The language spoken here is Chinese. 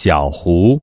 小胡。